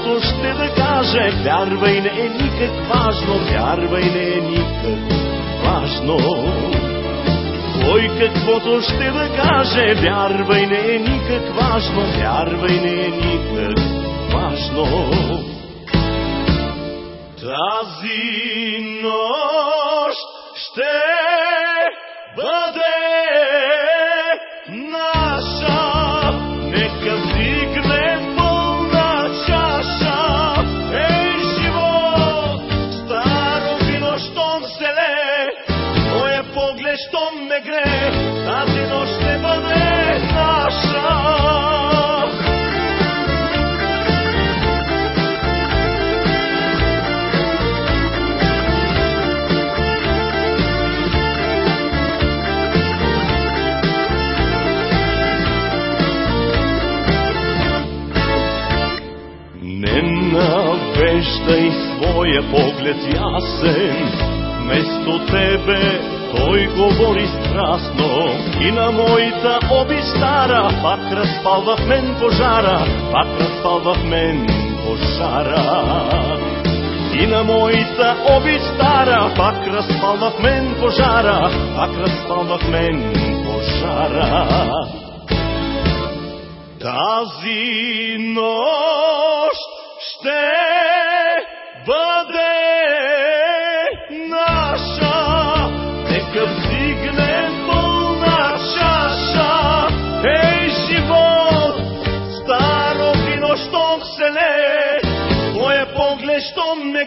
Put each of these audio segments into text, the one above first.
каквото ще да каже, вярвай, не е никак важно, вярвай, не е никак важно. Ой, каквото ще да каже, вярвай, не е никак важно, вярвай, не е никак важно. Тази нощ своя поглед ясен, вместо тебе той говори страстно и на моята обич стара пак разпалва в мен пожара, пак разпалва в мен пожара. И на моята обич стара пак разпалва в мен пожара, пак разпалва в мен пожара. Тази нощ ще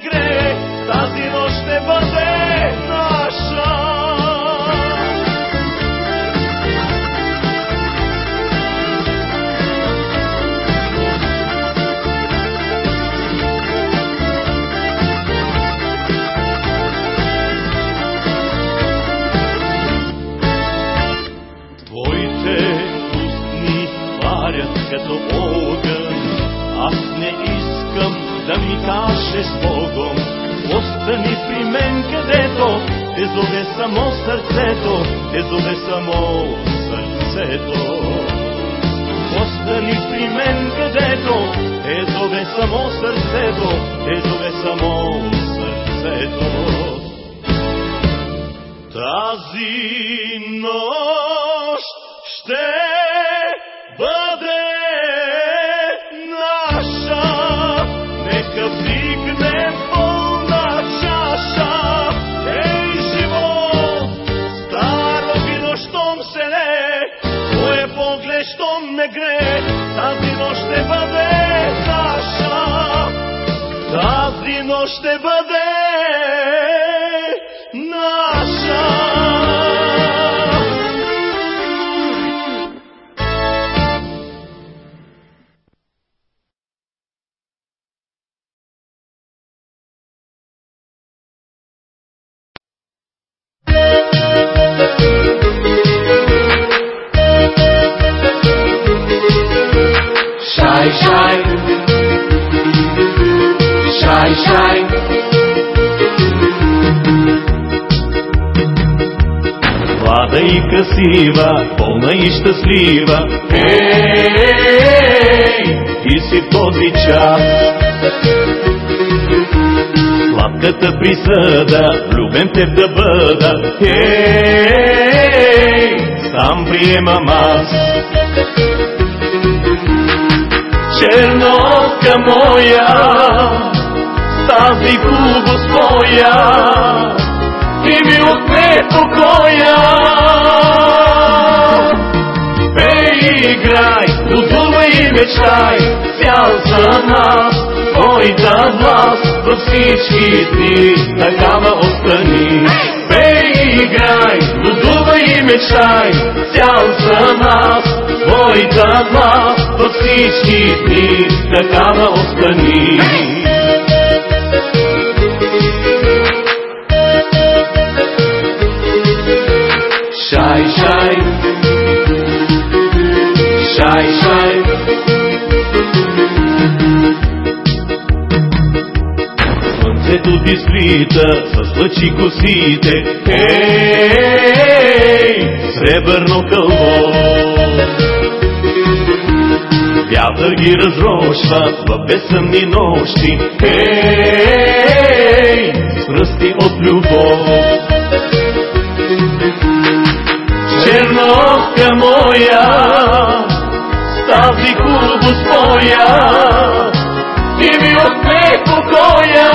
щом ме гре, тази нощ ще като. Да ми кажеш с Богом. Остани при мен, където те зове само сърцето, те зове само сърцето. Остани при мен, където те зове само сърцето, те зове само сърцето. Тази нощ и красива, пълна и щастлива. Ей, ти си този час. Сладката присъда, влюбен те да бъда. Ей, сам приемам аз. Чернотка моя, с тази хубост моя, и ми отне покоя. Мечтай, цял за нас, твоята власт във всички дни, такава остани. Пей, играй, лудувай и мечтай, цял за нас, твоята власт във всички дни, такава остани. Shy, Слънцето ти сплита с лъчи косите. Ей, сребърно кълбо. Вятър ги разрошва в безсъмни нощи. Ей, пръсти от любов. Черновка моя, с тази хубаво споя, и ми отне покоя.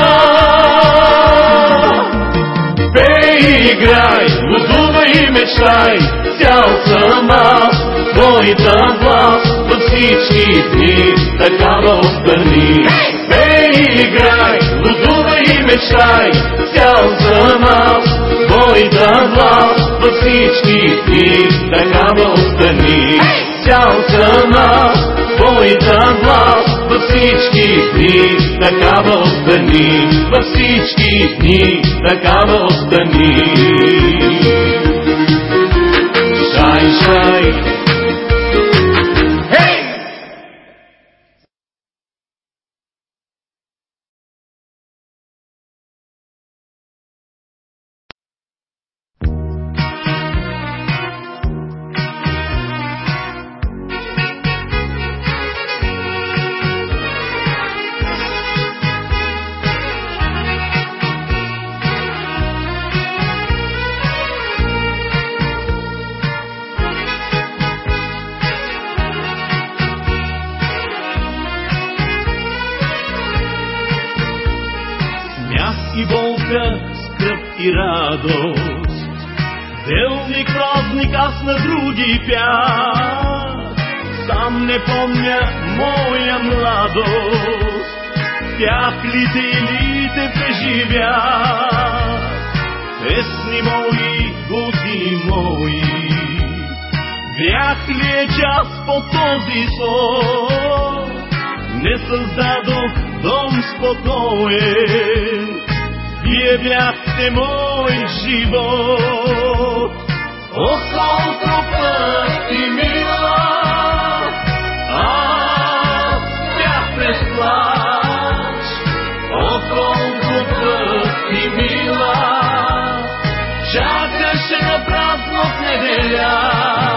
Пей и играй, лудувай и мечтай, цял съм аз, твоята власт във всички дни, такава остани. Пей и играй, лудувай и мечтай, цял съм аз, твоята власт във всички дни, такава остани. Цял съм аз, твоята власт във всички дни, такава остани, във всички дни, такава остани. Шай, шай, други пях. Сам не помня моя младост. Пях ли те или те преживях? Песни мои, години мои. Грях ли е час по този сон? Не създадох дом спокоен. Вие бяхте мой живот. О, колко пъти мила, аз бях без плач. О, колко пъти мила, чакаше на празно в неделя.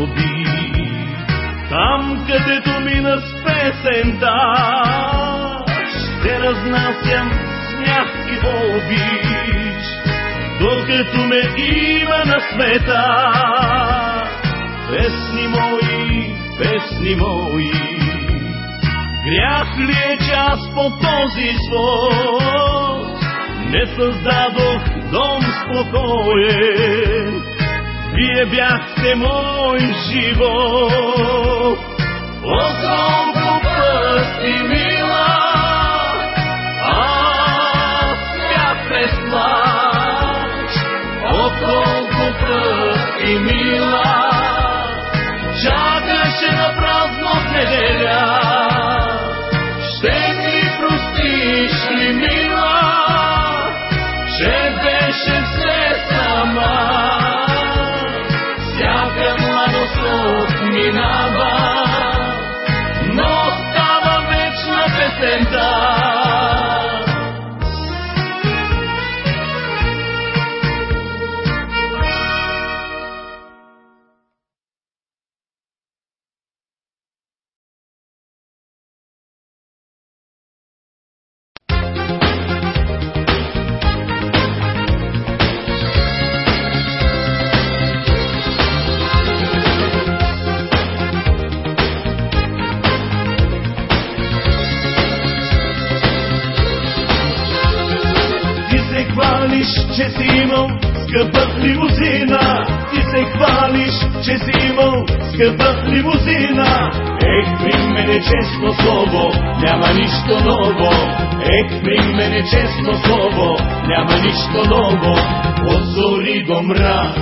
Злоби, там където мина с песента, ще разнасям смях и обич, докато ме има на света. Песни мои, песни мои, грях ли е час по този свод? Не създадох дом спокоен, вие бяхте мой живот. О, колко пъти, мила, аз бях без плач. О, колко пъти, мила, чакаше на празно в неделя. Младост скъпа лимузина. Ех, при мене честно слово, няма нищо ново. Ех, при мене честно слово, няма нищо ново. От зори до мрак,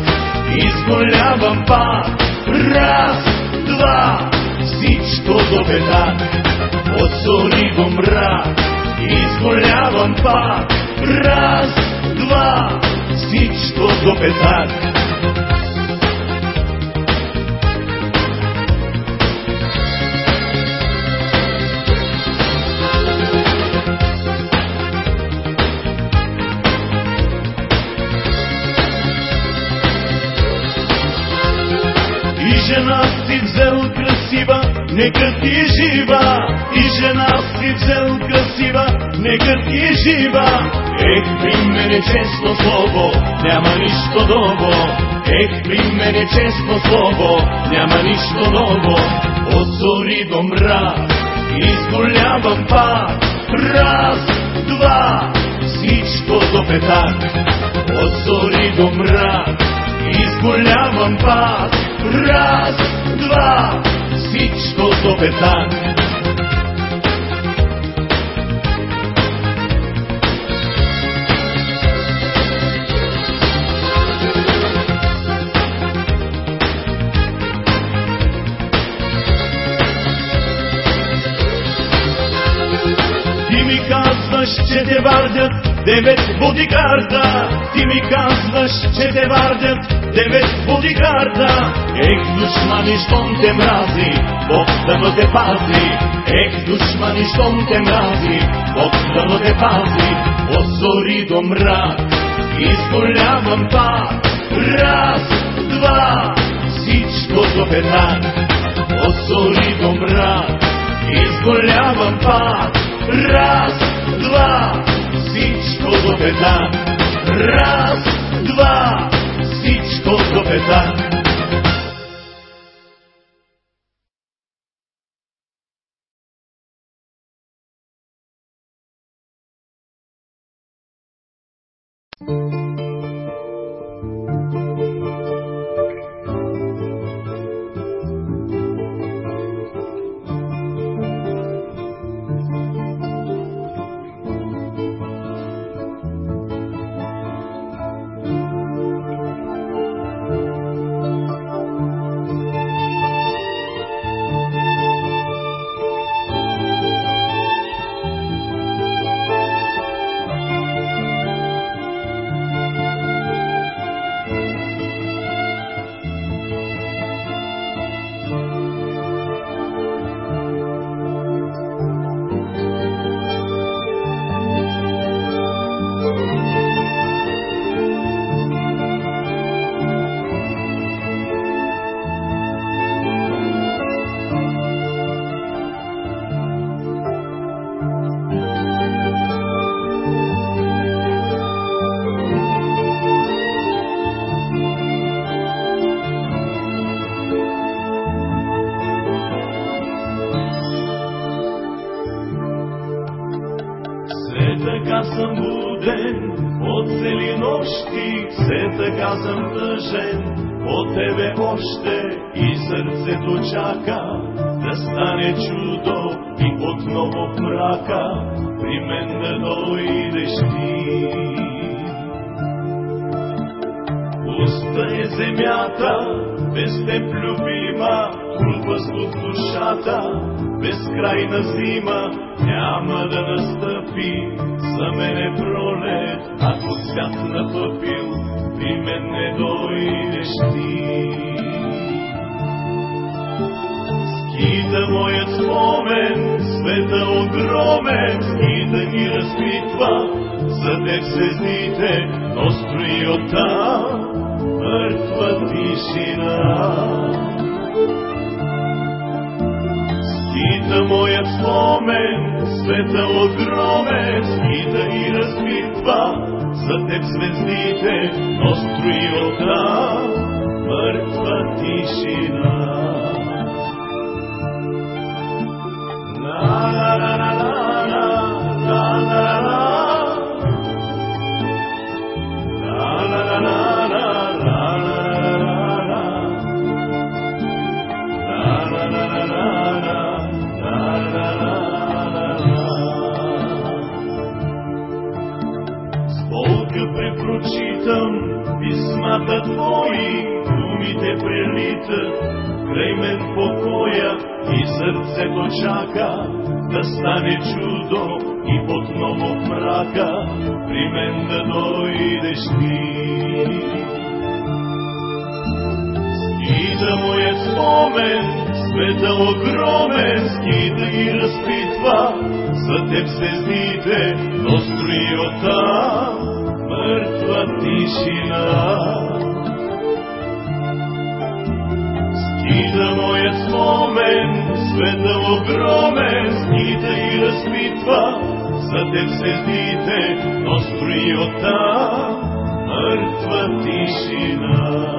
изголявам пак. Раз, два, всичко до петак. От зори до мрак, изголявам пак. Раз, два, всичко до петак. Жена си взел красива, нека ти жива. И жена си взел красива, нека ти жива. Ех, при мене честно слово, няма нищо ново. Ех, при мене честно слово, няма нищо ново. От зори до мрак, изголявам пак. Раз, два, всичко до петак. От зори до мрак, изголявам пак. Раз, два, всичко до петак. Казваш, че те вардят девет бодигарда. Ти ми казваш, че те вардят девет бодигарда. Ех, душмани, щом те мрази, Бог да те пази. Ех, душмани, щом те мрази, Бог да те пази. От зори до мрак, изголявам пак. Раз, два, всичко до петак. От зори до мрак, изголявам пак. Раз, два, всичко до петак. Раз, два, всичко до петак. Безкрайна зима няма да настъпи. За мен е пролет, ако цвят напъпил, при мен не дойдеш ти. Скита моят спомен, света огромен, скита ни разпитва, за теб звездите, но за теб звездите, сърцето чака да стане чудо и отново в мрака при мен да дойдеш ти. Скита моят спомен, света огромен, и разпитва, за теб звездите, но строи оттам мъртва тишина. Скита моят спомен, света огромен, скита и разпитва, за теб звездите, но строи оттам мъртва тишина.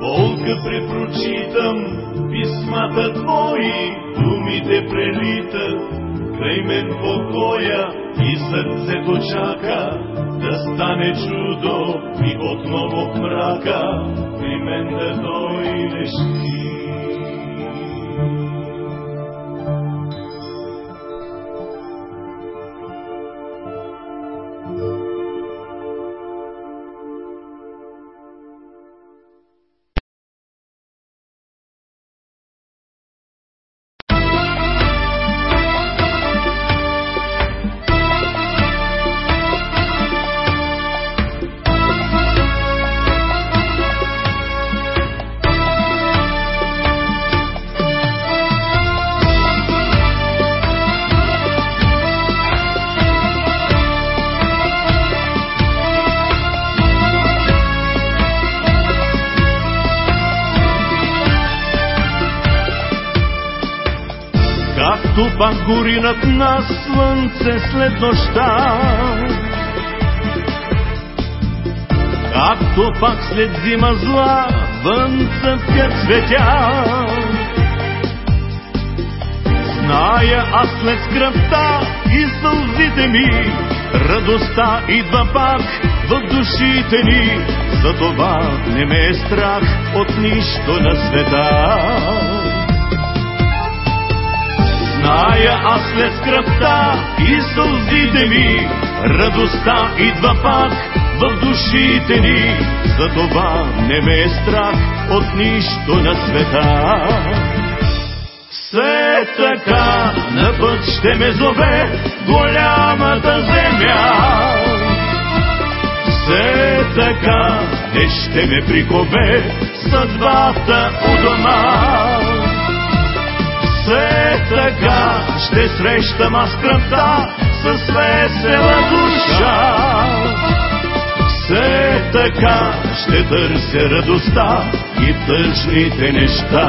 болка препрочитам писмата Твои, думите прелитат, край мен покоя и сърцето чака да стане чудо и отново в мрака при мен да дойдеш ти. Гори над нас слънце след нощта. Както пак след зима зла вън цъфкат цветя. Зная аз след скръпта и сълзите ми, радостта идва пак в душите ни. Затова не ме е страх от нищо на света. Зная аз след скръпта и сълзите ми, радостта идва пак в душите ни. Затова не ме е страх от нищо на света. Все така на път ще ме зове голямата земя. Все така не ще ме прикове съдбата у дома все така ще срещам аз кръвта с весела душа. Все така ще търся радостта и тъжните неща.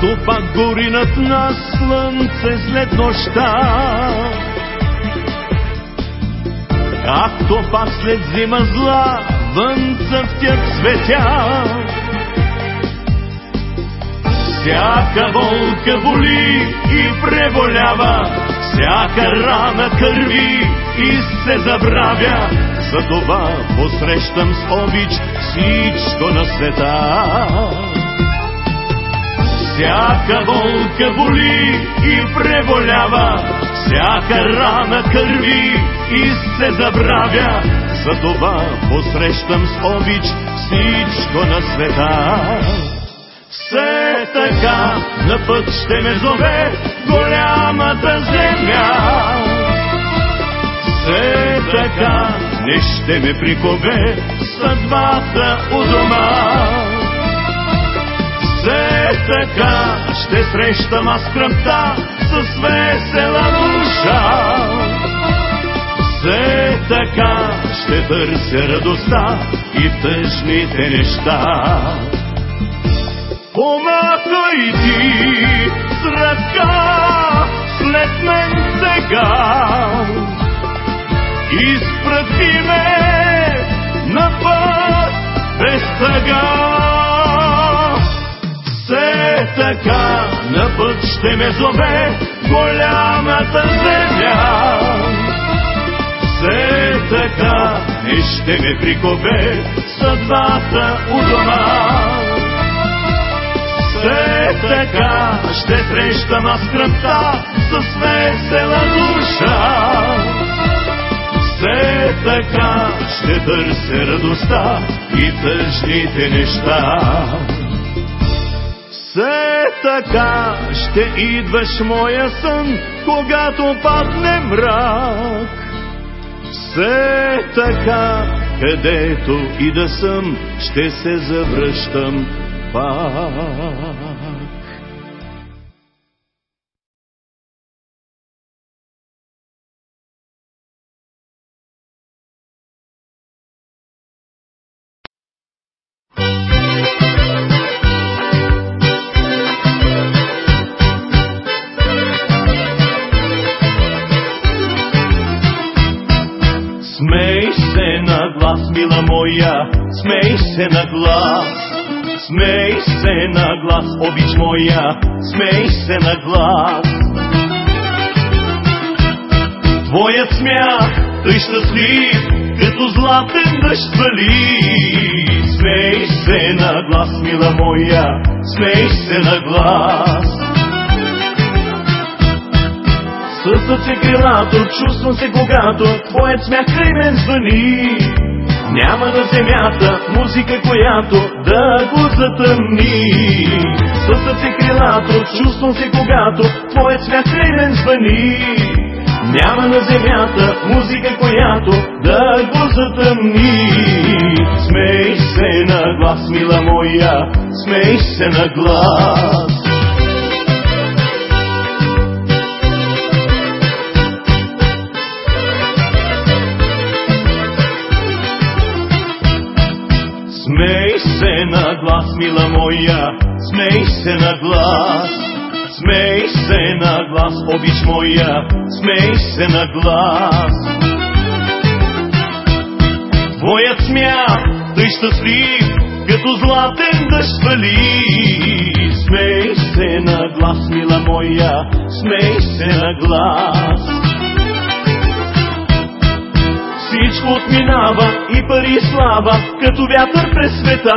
Както пак гори над нас слънце след нощта. Както пак след зима зла вън цъфтят цветя. Всяка болка боли и преболява, всяка рана кърви и се забравя. Затова посрещам с обич всичко на света. Всяка болка боли и преболява, всяка рана кърви и се забравя. Затова посрещам с обич всичко на света. Все така на път ще ме зове голямата земя. Все така не ще ме прикове съдбата у дома. Все така ще срещам аз кръвта с весела душа. Все така ще търся радостта и тъжните неща. Помахай ти с ръка след мен сега. Изпрати ме на път без тъга. Така на път ще ме зове голямата земя. Все така и ще ме прикове съдбата у дома. Все така ще срещам аз кръвта с весела душа. Все така ще търся радостта и тъжните неща. Все така ще идваш моя сън, когато падне мрак. Все така, където и да съм, ще се завръщам пак. Моя, смей се на глас. Смей се на глас, обич моя, смей се на глас. Твоят смях, тъй щастлив, като златен дъжд вали. Смей се на глас, мила моя, смей се на глас. Със сърце крилато, чувствам се когато Твоят смях край мен звъни Няма на земята музика, която да го затъмни Със сърце крилато, чувствам се когато Твоят край мен звъни няма на земята музика, която да го затъмни. Смей се на глас, мила моя, смей се на глас. Се на глас, мила моя, смей се на глас. Смей се на глас, обич моя, смей се на глас. Твоят смях, тъй щастлив, като златен дъжд вали. Смей се на глас, мила моя, смей се на глас. Всичко отминава и пари слава, като вятър през света.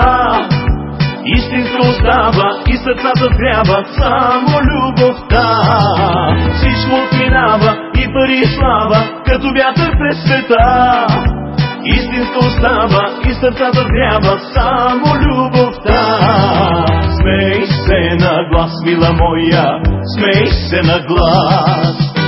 Истинска остава и сърцата згрява само любовта. Всичко отминава и пари слава, като вятър през света. Истинска остава и сърцата згрява само любовта. Смей се на глас, мила моя, смей се на глас.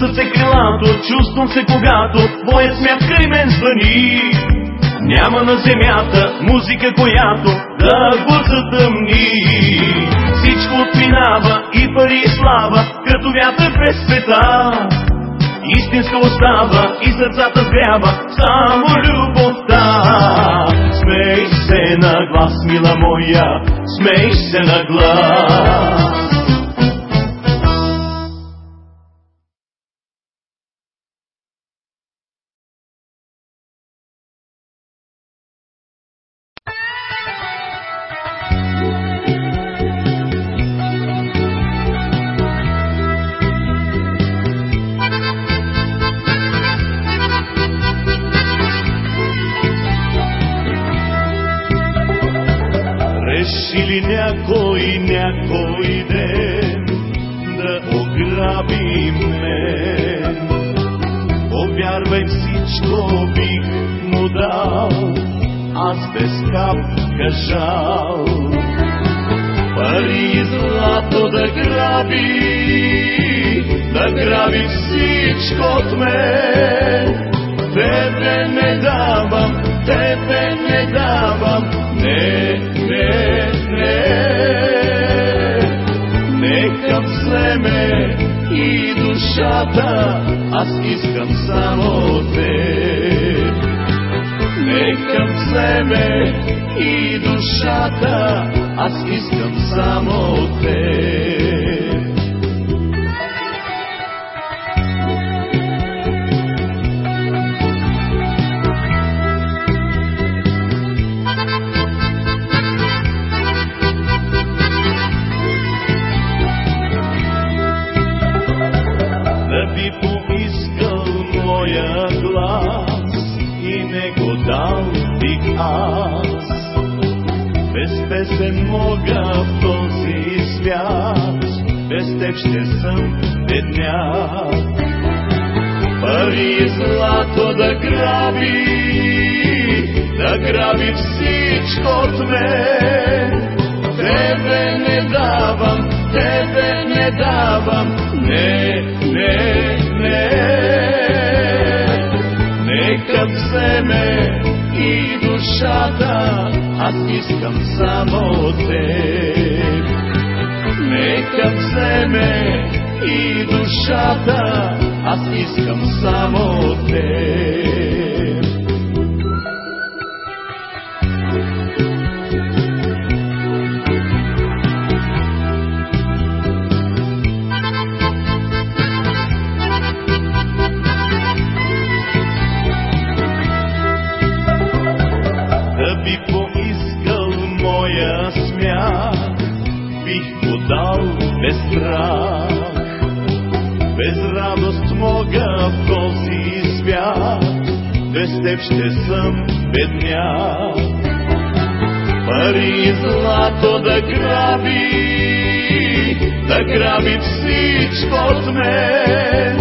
Сърце крилато, чувствам се когато Твоят смях край мен звъни. Няма на земята музика, която да го затъмни. Всичко отминава и пари и слава, като вятър през света. Истинска остава и сърцата сгрява само любовта. Смей се на глас, мила моя, смей се на глас. Реши ли някой, някой ден да ограби мен? Повярвай, всичко бих му дал, аз без капка жал. Пари и злато да граби, да граби всичко от мен. Тебе не давам, Вземе и душата, аз искам само те. Нека вземе и душата, аз искам само те. От мен. Тебе не давам, тебе не давам, не, не, не. Нека вземе и душата, аз искам само теб. Нека вземе и душата, ще съм бедняк. Пари и злато да граби, да граби всичко от мен.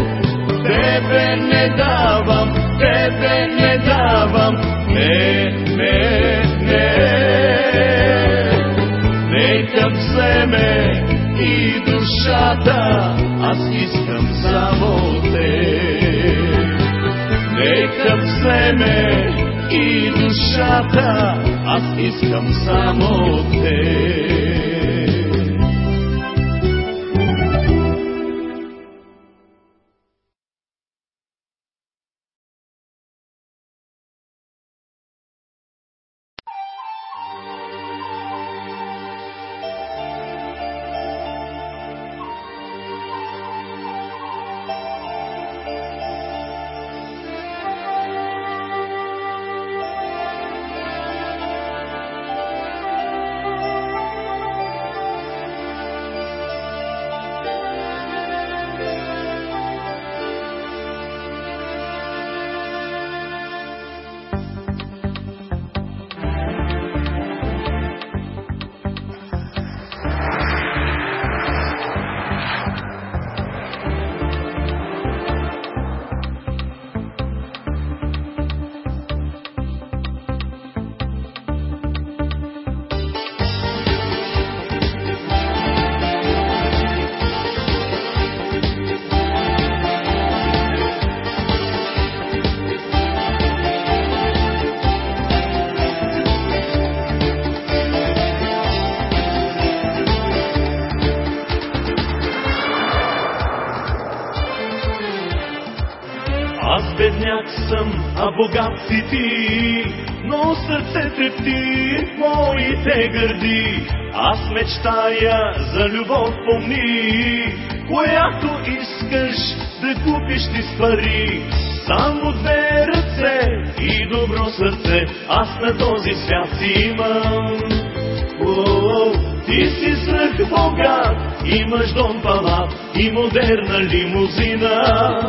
Тебе не давам, тебе не давам, не, не, не. Нека вземе и душата, аз искам само те. Нека вземе и душата, аз искам само те. Си ти, но сърце трепти моите гърди. Аз мечтая за любов помни, която искаш да купиш ти с пари. Само две ръце и добро сърце, аз на този свят си имам. О, ти си свръх богат, имаш дом палат и модерна лимузина.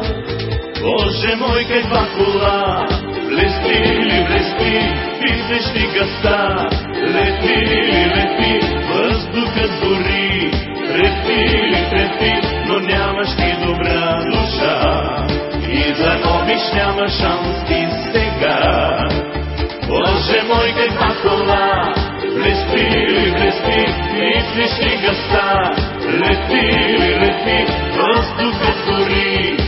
Боже мой, каква кола, блести ли блести, писнеш ли гъста, лети ли лети, въздухът гори, трепти ли трепти, но нямаш ти добра душа. И за обич няма шанс ти сега. Боже мой, каква кола, блести ли блести, писнеш ли гъста, лети ли лети, въздухът гори,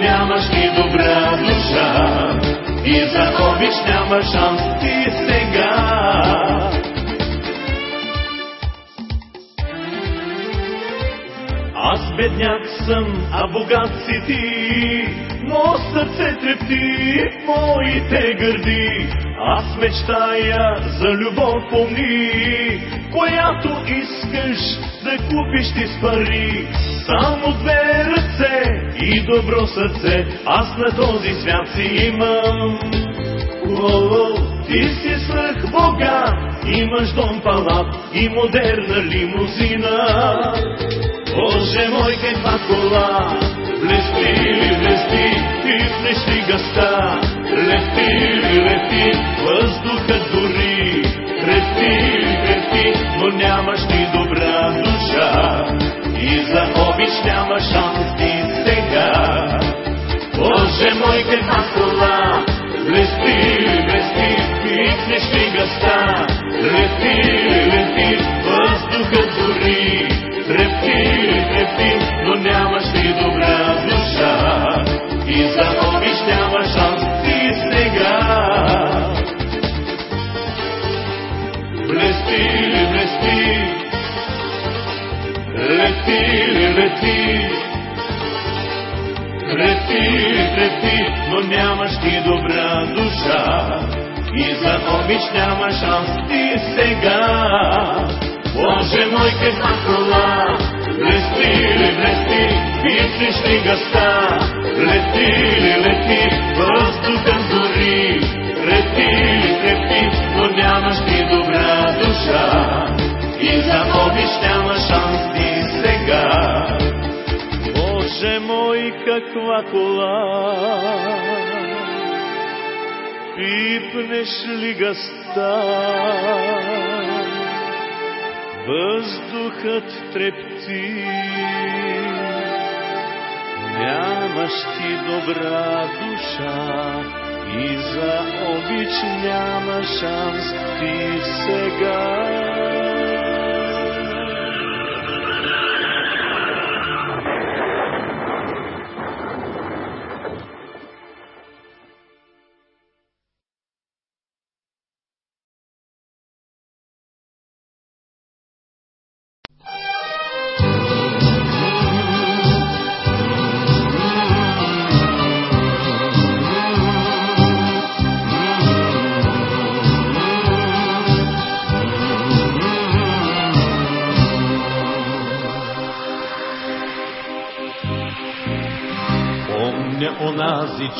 нямаш ти добра душа. И за обич няма шанс ти Аз бедняк съм, а богат си ти, но сърце трепти моите гърди. Аз мечтая за любов помни, която искаш да купиш ти с пари. Само две ръце и добро сърце, аз на този свят си имам. О, ти си свръх Бога, имаш дом палат и модерна лимузина. Боже мой, каква кола, блести ли блести, пипнеш ли гъста, лети ли, лети, въздуха дори, трети или трети, но нямаш ти добра душа. И за обич няма шанс ти сега. Боже мой, каква кола, блести, блести, пикнеш ли гъста, лети, лети, въздухът дори, трепти, трепти, но нямаш ли обич няма шанс ти сега. Боже мой, каква кола, блести ли, блести, писнеш ли гъста, лети ли, лети, въздухът зори, трети ли, трети, но нямаш ти добра душа и за обич няма шанс ти сега. Боже мой, каква кола! Пипнеш ли гъста? Въздухът трепти. Нямаш ти добра душа и за обич няма шанс ти сега.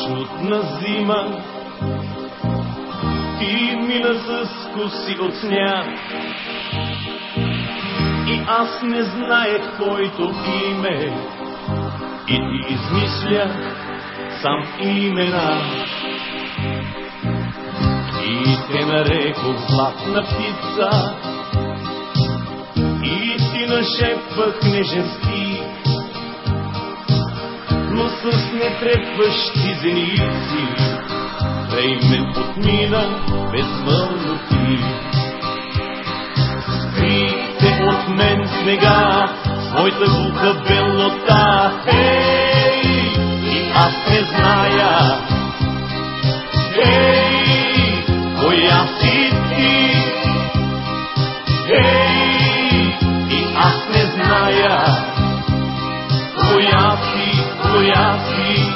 Онази чудна зима, ти мина с коси от сняг. И аз не знаех твоето име, и ти измислях сам имена. И те нарекох златна птица, и ти нашепвах нежен стих но с нетрепващи зеници. Край мен отмина безмълно ти. Скрийте от мен снега, своята глуха белота, ей, и аз не зная, ей, коя коя си,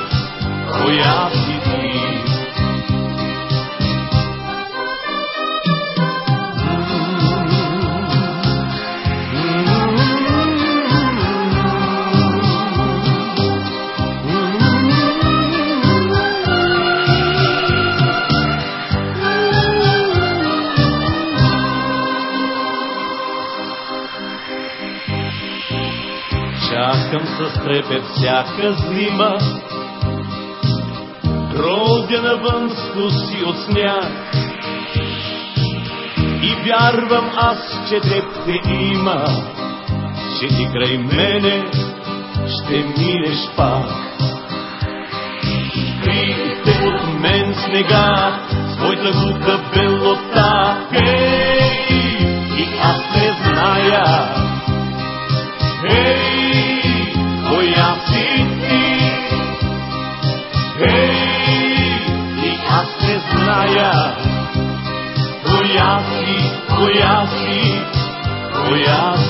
коя си Чакам с трепет всяка зима, Родя навън с коси от сняг. И вярвам аз, че теб те има, че ти край мене ще минеш пак. Скрийте от мен снега, своята глуха белота, ей, и аз не зная, коя си, коя си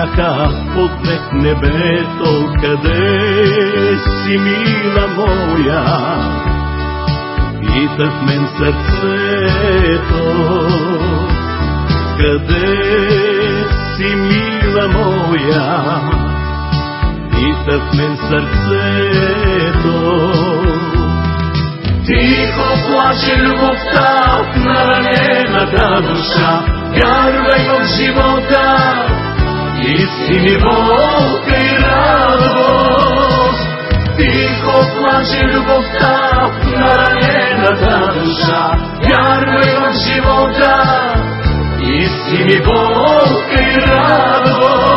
изгряха от небето, къде си, мила моя? Пита в мен сърцето, къде си, мила моя? Пита в мен сърцето. Тихо плаче любовта в наранената душа, вярвай в живота, истини болка и радост. Тихо плаче любовта в наранената душа, вярвай в живота, истини болка и радост.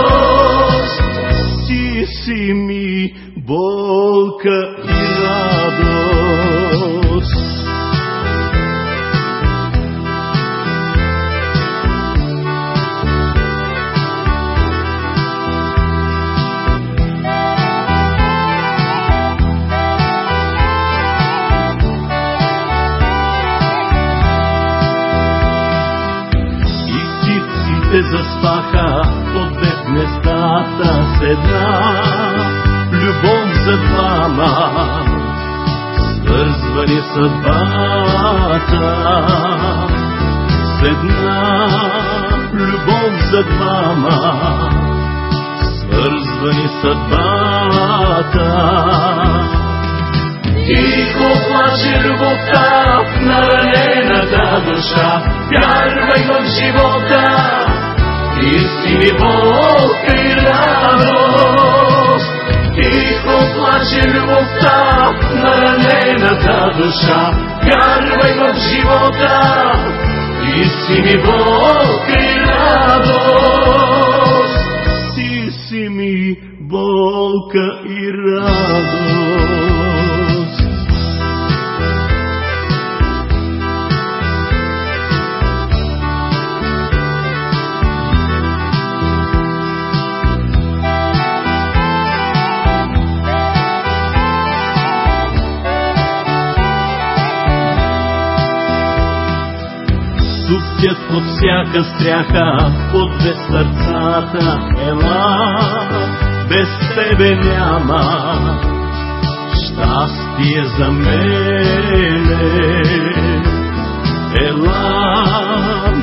Съдбата с една любов за двама, свързвани съдбата. Тихо плаче любовта в наранената душа, вярвай в живота, истини болка и радост. Душа, вярвай в живота, истини болка и радост. Ти си ми болка и радост. Всяка под две сърцата, ела, без тебе няма щастие за мене. Ела,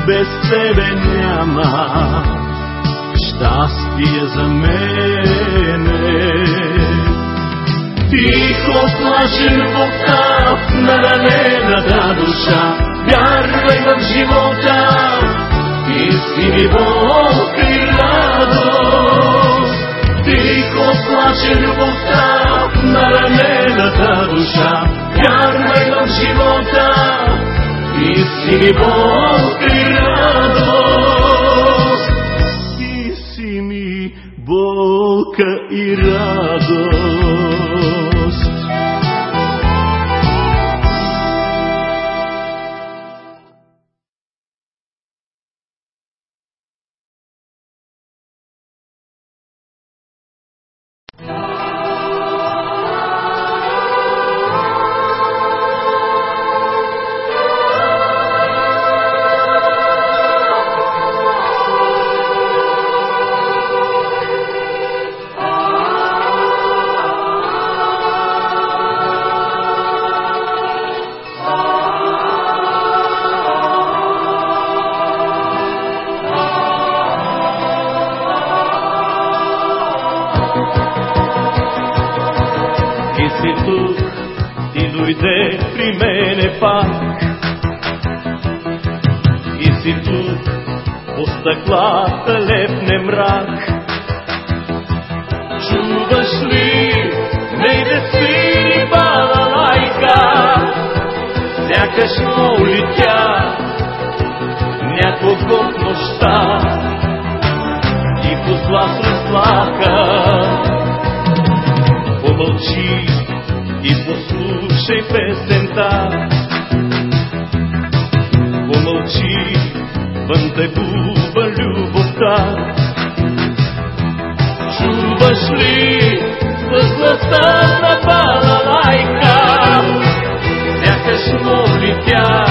без тебе няма щастие за мене. Тихо любовта в наранената душа, вярвай в живота, истини болка и радост. Тихо плаче любовта в наранената душа, вярвай в живота, истини болка и радост. Си тук, ти дойде при мене пак. И си тук, по стъклата лепне мрак. Чуваш ли, нейде свири балалайка, сякаш моли тя някого в нощта и по глас разплака. Помълчи и послушай песента. Помълчи, вън те губа любовта. Чуваш ли възгласа на балалайка? Сякаш моли тя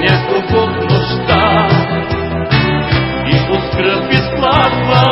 някого в нощта и по скръп изплаква.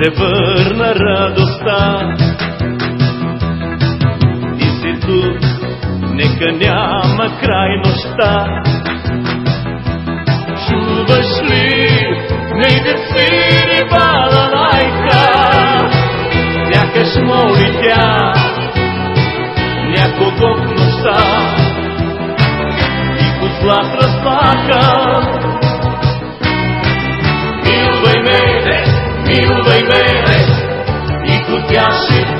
Се върна радостта. Ти си тук, нека няма край нощта. И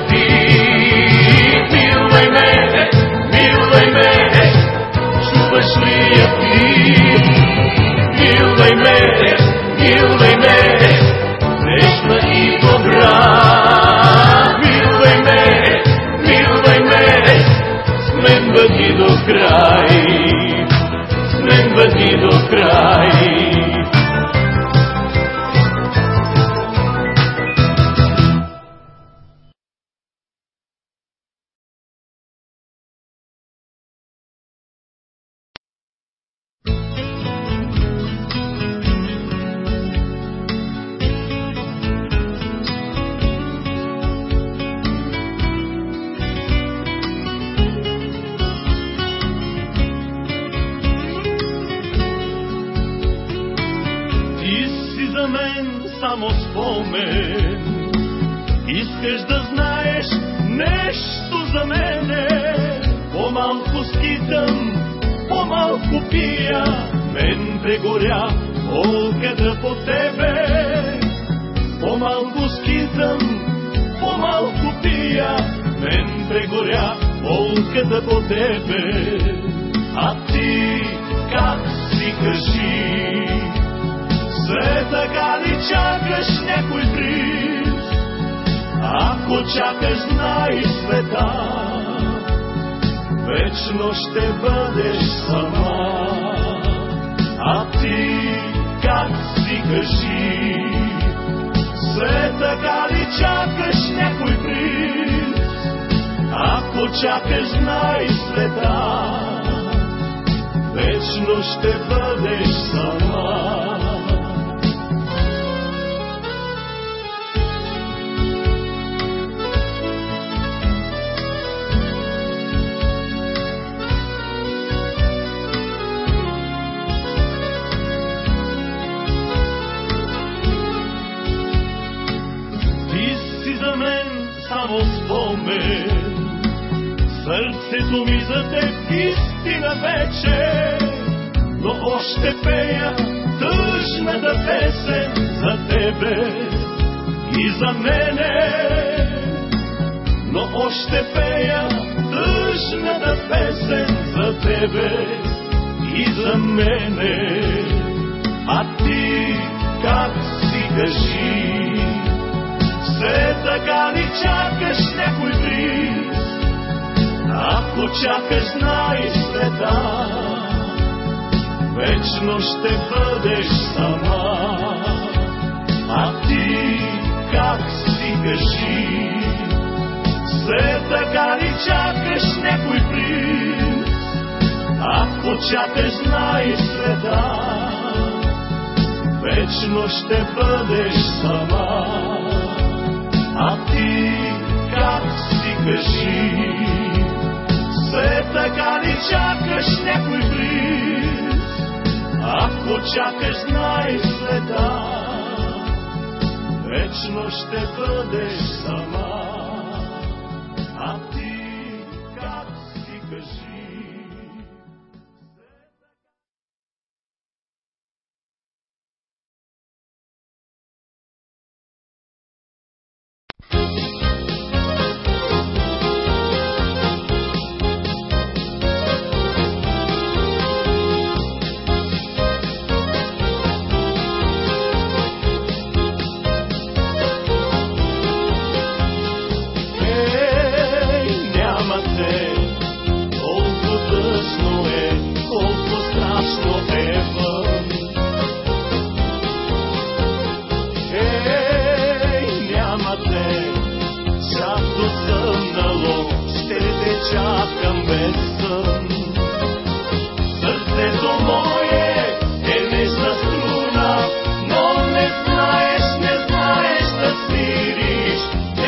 за мен само спомен, сърцето ми за теб истина вече, но още пея тъжната песен за тебе и за мене. Но още пея тъжната песен за тебе и за мене. А ти как си кажи? Все така ли чакаш някой бриз? Ако чакаш, знай света, вечно ще бъдеш сама. А ти как си кажи? Все така ли чакаш някой бриз? Ако чакаш, знай света, вечно ще бъдеш сама. А ти как си кажи? Все така ли чакаш някой бриз? Ако чакаш, знай света, вечно ще бъдеш сама. Bye.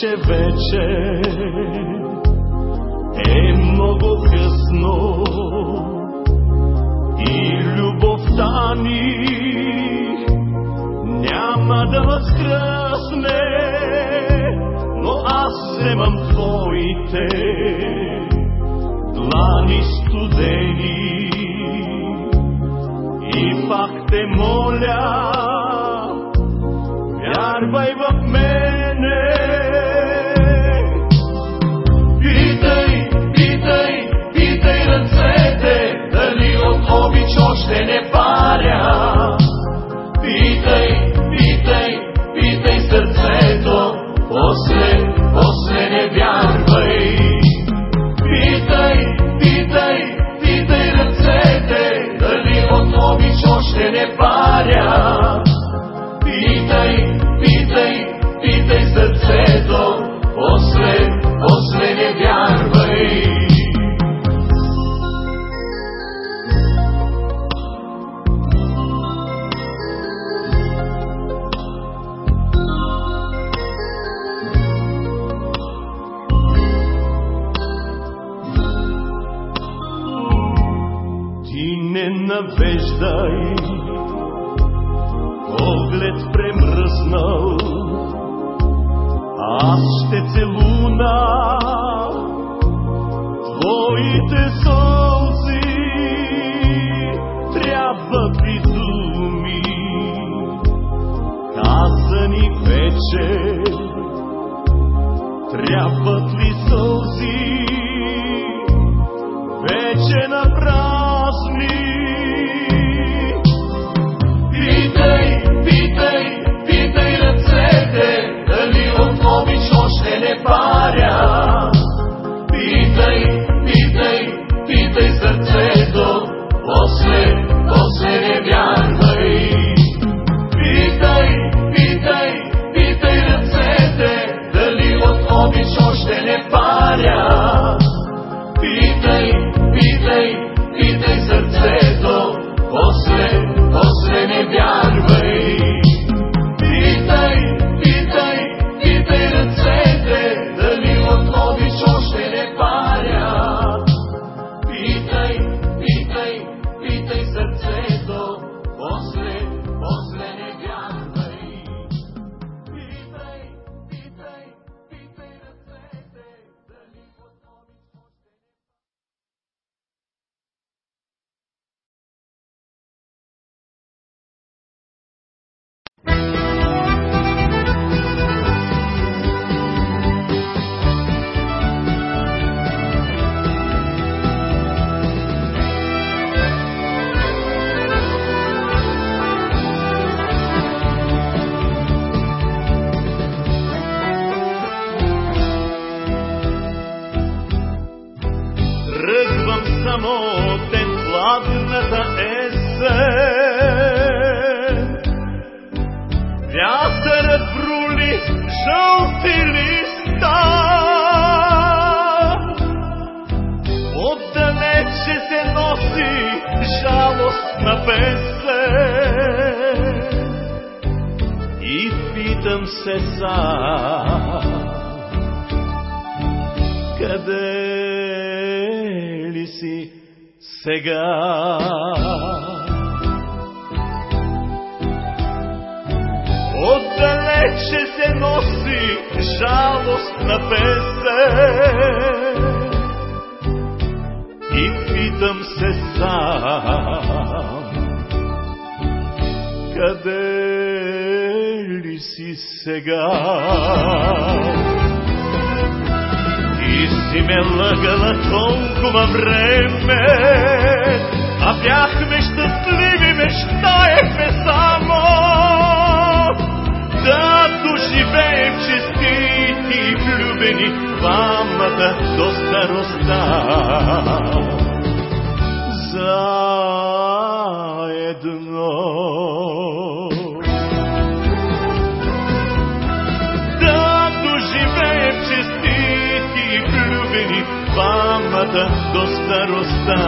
Че вече се сам, къде ли си сега? Отдалече се носи жалостна песен и питам се сам, къде ли си сега? Ти си ме лъгала толкова време, а бяхме щастливи, мечтаехме само да доживеем честити и влюбени двамата до староста. Заедно. До староста.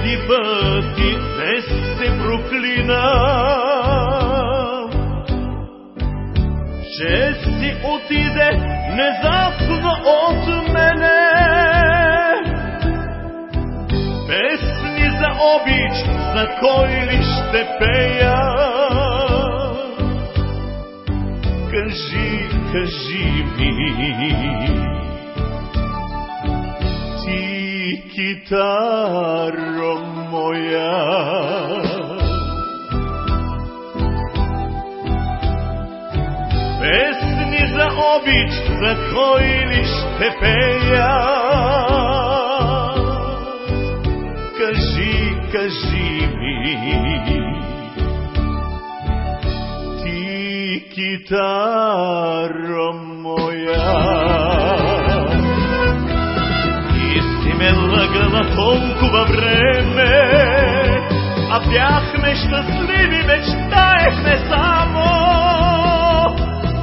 Хиляди пъти днес се проклина, че си отиде внезапно от мене. Песни за обич, за кой ли ще пея? Кажи, кажи ми, ти китаро моя. Песни за обич, за кой ли ще пея? Кажи, кажи ми, лъгала толкова време, а бяхме щастливи, мечтаехме само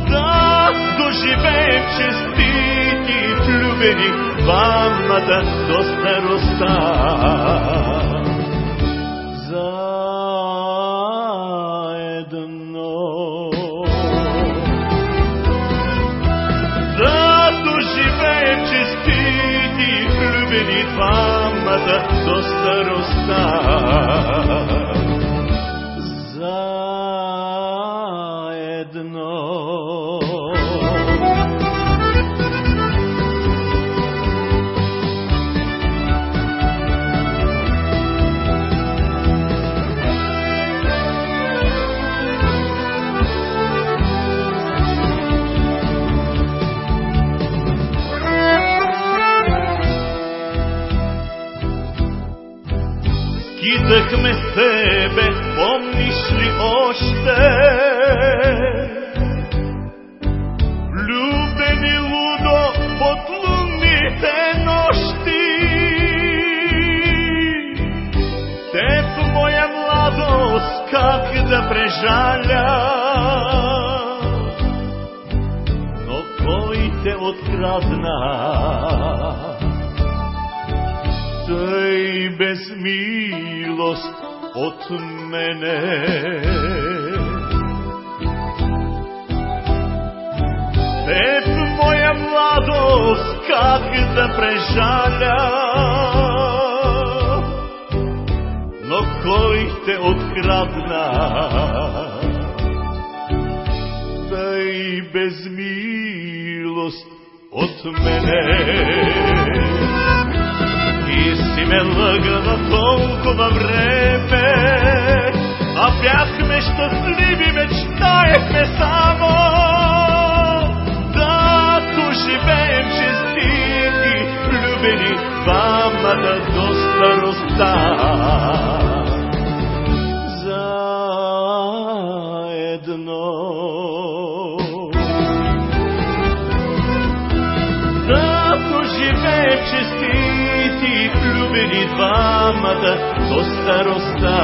да доживеем честити и влюбени двамата до староста. До староста. Идахме с тебе, помниш ли още? Влюбени лудо под лунните нощи. Теб, моя младост, как да прежаля? Но кой те открадна? Тъй без милост от мене. Теб, моя младост, как да прежаля? Но кой те открадна? Тъй без милост от мене си ме лъгала толкова време, а бяхме щастливи, мечтаехме само да живеем честити, влюбени двамата до староста. Двамата до староста.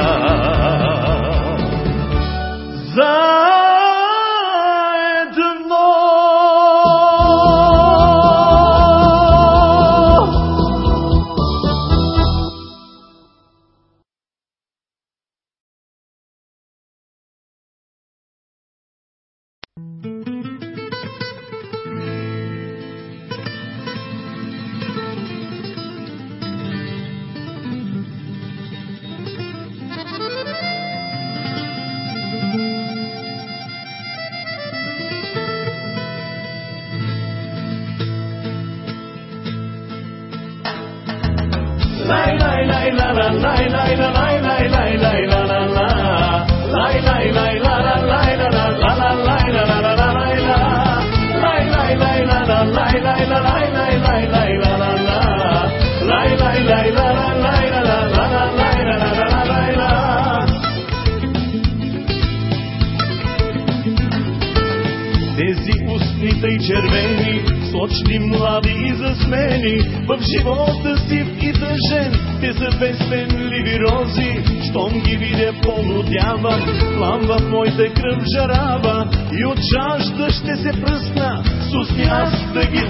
Сочни, млади и засмени, в живота си и тъжен, те са безпенливи рози, щом ги видя полудява, пламва в моята кръв жарава и от жажда ще се пръсна, с усмях да ги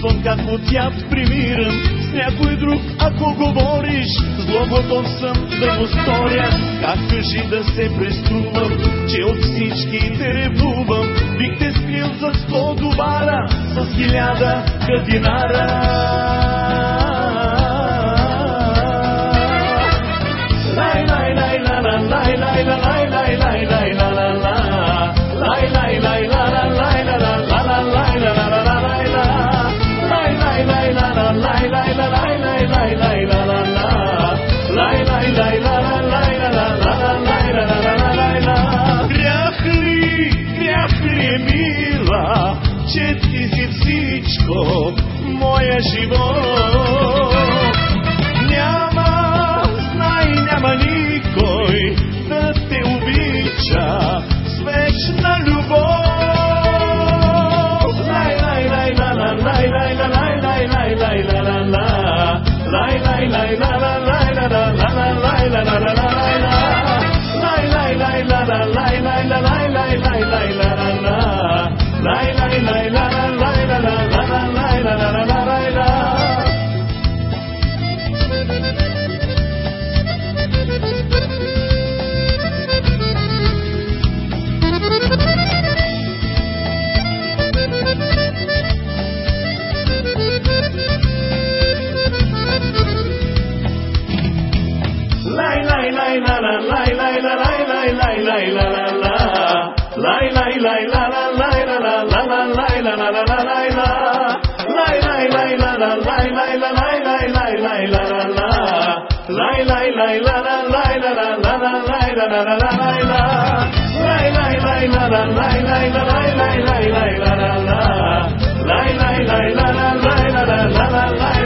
Чувствам как от яд примирам с някой друг, ако говориш. Зло готов съм да го сторя, как кажи да се преструвам, че от всички те ревнувам. Бих те скрил за сто довара, с хиляда кадинара. Lai, lai, lai, lai, lai, lai. Shimon.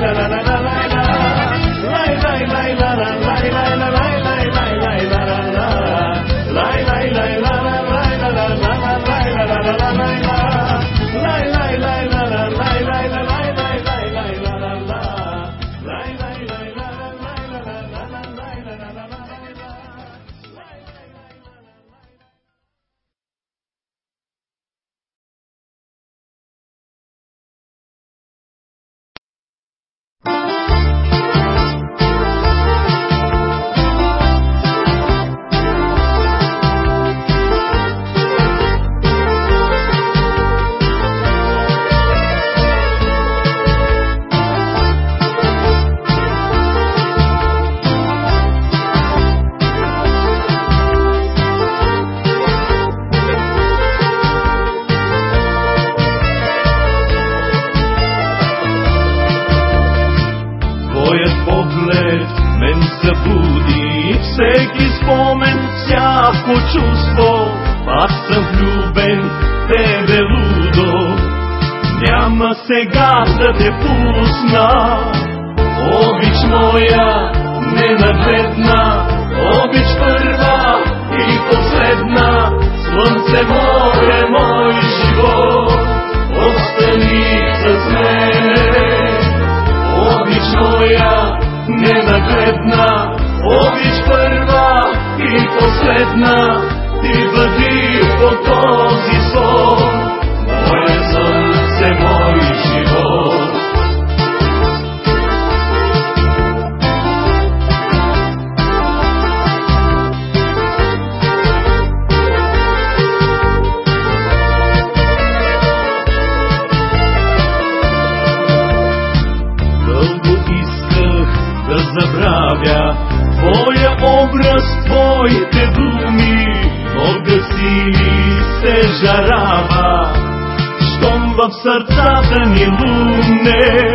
la la la la всеки спомен, всяко чувство, аз съм влюбен тебе лудо. Няма сега да те пусна, обич моя ненагледна, обич първа и последна, слънце море, мой живот, остани с мене, обич моя ненагледна, Обич първа и последна, ти бъди по този сон. в сърцата ми луне.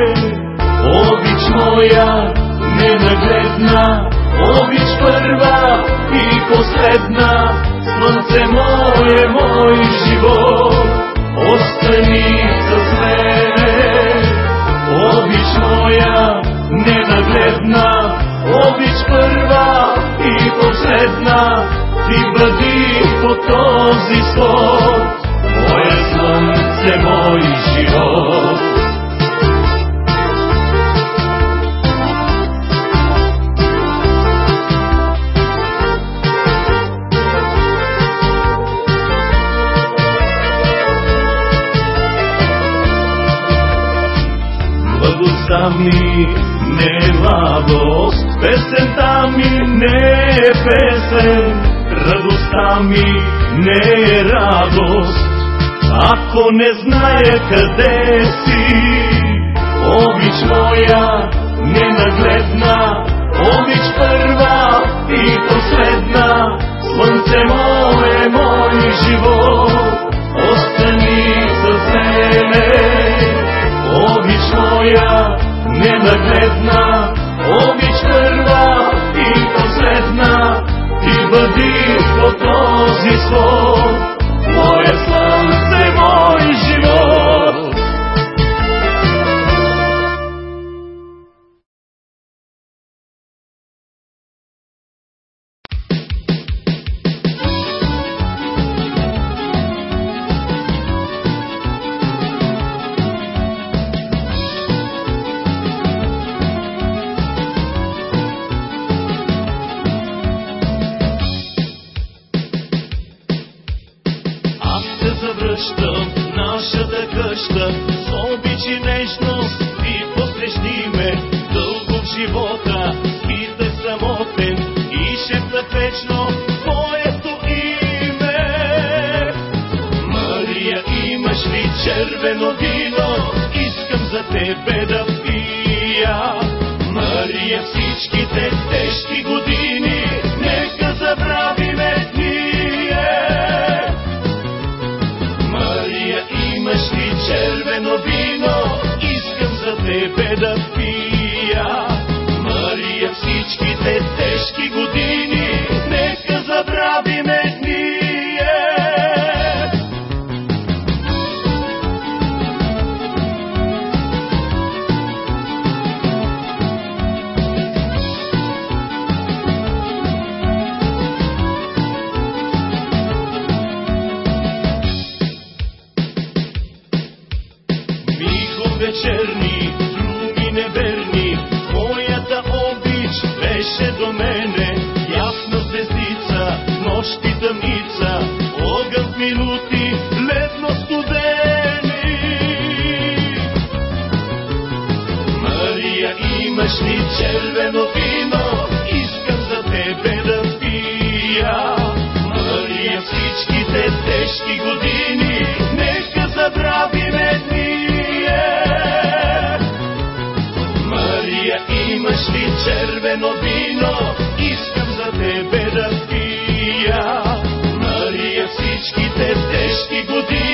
Отново не зная къде си. Обич моя, ненагледна, обич първа и последна. Слънце мое, мой живот, остани с мене. Обич моя, ненагледна, обич първа и последна. Ти бъди по този свой. Пусни червено вино, искам за тебе да пия. Мария, всичките тежки години, нека забравиме ние. Мария, имаш ли червено вино, искам за тебе да пия. Мария, всичките тежки години,